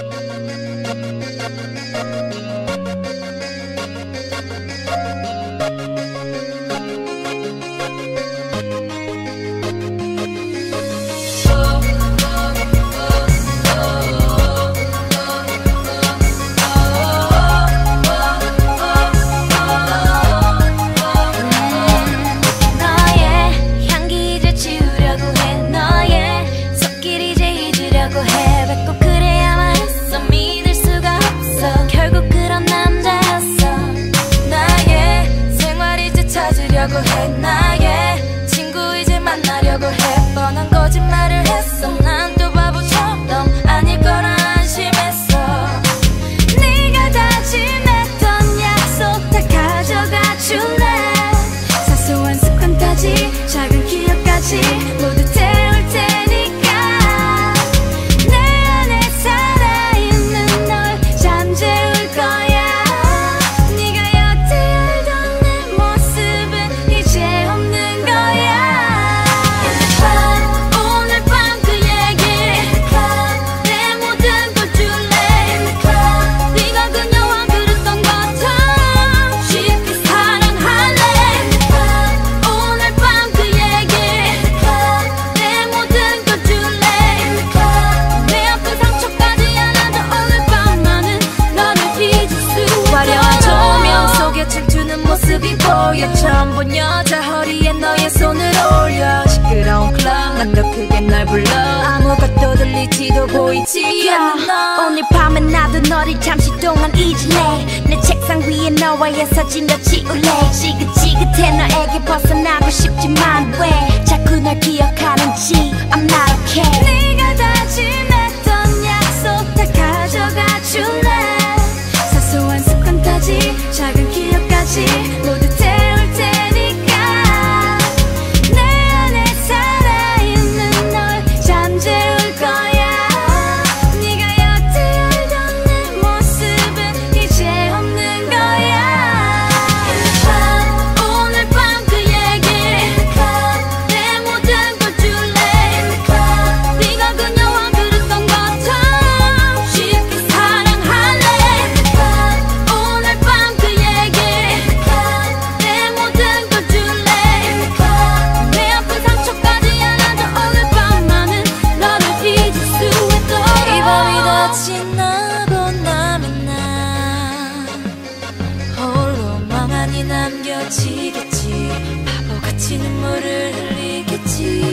Thank you. never end. 처음 본 여자 허리에 너의 손을 올려. 시끄러운 클럽 난더 크게 날 불러. 아무것도 들리지도 보이지 않는 너. 오늘 밤은 나도 너를 잠시 동안 잊을래. 내 책상 위에 너와의 사진 더 지울래. 지긋지긋해 너에게 벗어나고 싶지만 왜 자꾸 널 기억하는지. 남겨지겠지. 바보같이 눈물을 흘리겠지.